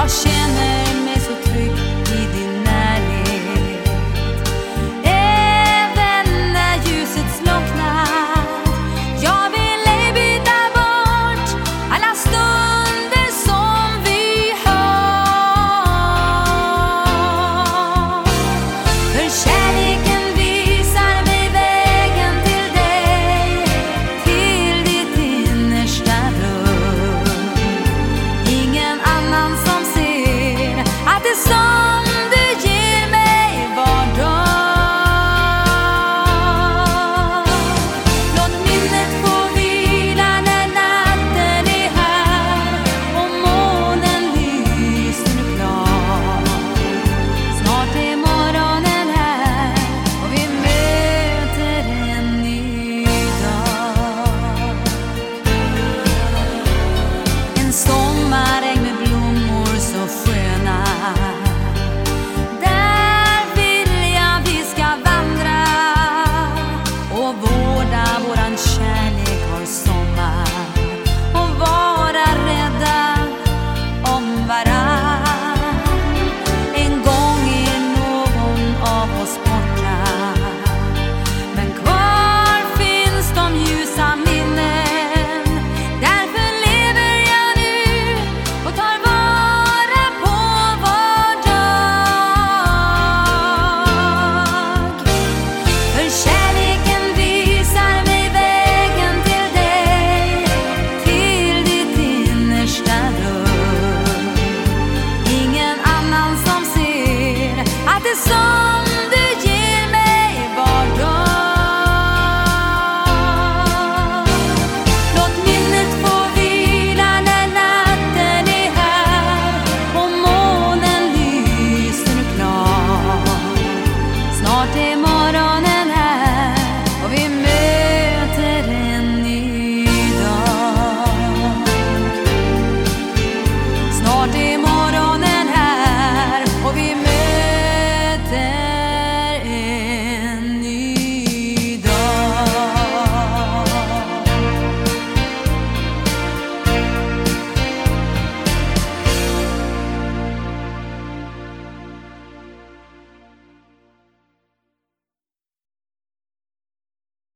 Roche